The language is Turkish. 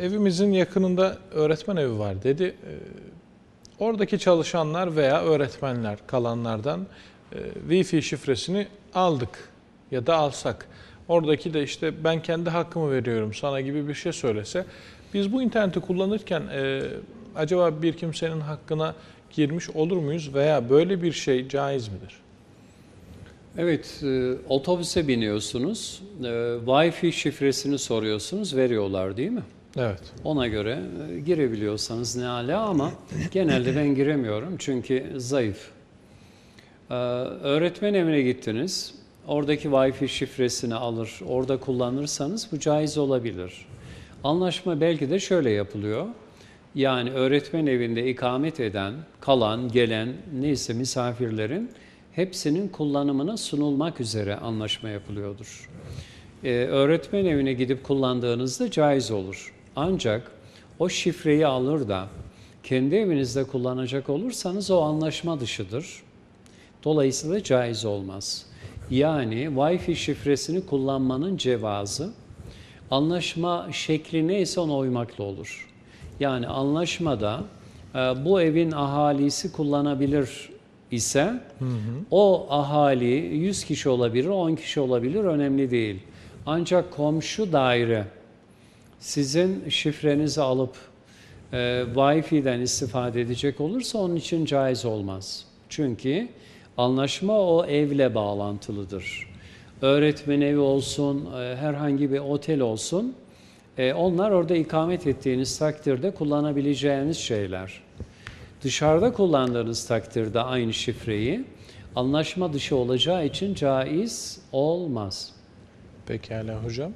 evimizin yakınında öğretmen evi var dedi. Ee, Oradaki çalışanlar veya öğretmenler kalanlardan e, Wi-Fi şifresini aldık ya da alsak. Oradaki de işte ben kendi hakkımı veriyorum sana gibi bir şey söylese. Biz bu interneti kullanırken e, acaba bir kimsenin hakkına girmiş olur muyuz veya böyle bir şey caiz midir? Evet, e, otobüse biniyorsunuz, e, Wi-Fi şifresini soruyorsunuz, veriyorlar değil mi? Evet. Ona göre e, girebiliyorsanız ne ala ama genelde ben giremiyorum çünkü zayıf. Ee, öğretmen evine gittiniz, oradaki Wi-Fi şifresini alır, orada kullanırsanız bu caiz olabilir. Anlaşma belki de şöyle yapılıyor. Yani öğretmen evinde ikamet eden, kalan, gelen neyse misafirlerin hepsinin kullanımına sunulmak üzere anlaşma yapılıyordur. Ee, öğretmen evine gidip kullandığınızda caiz olur. Ancak o şifreyi alır da kendi evinizde kullanacak olursanız o anlaşma dışıdır. Dolayısıyla caiz olmaz. Yani Wi-Fi şifresini kullanmanın cevazı anlaşma şekli neyse ona uymakla olur. Yani anlaşmada e, bu evin ahalisi kullanabilir ise o ahali 100 kişi olabilir, 10 kişi olabilir önemli değil. Ancak komşu daire sizin şifrenizi alıp e, Wi-Fi'den istifade edecek olursa onun için caiz olmaz. Çünkü anlaşma o evle bağlantılıdır. Öğretmen evi olsun, e, herhangi bir otel olsun, e, onlar orada ikamet ettiğiniz takdirde kullanabileceğiniz şeyler. Dışarıda kullandığınız takdirde aynı şifreyi anlaşma dışı olacağı için caiz olmaz. Pekala hocam.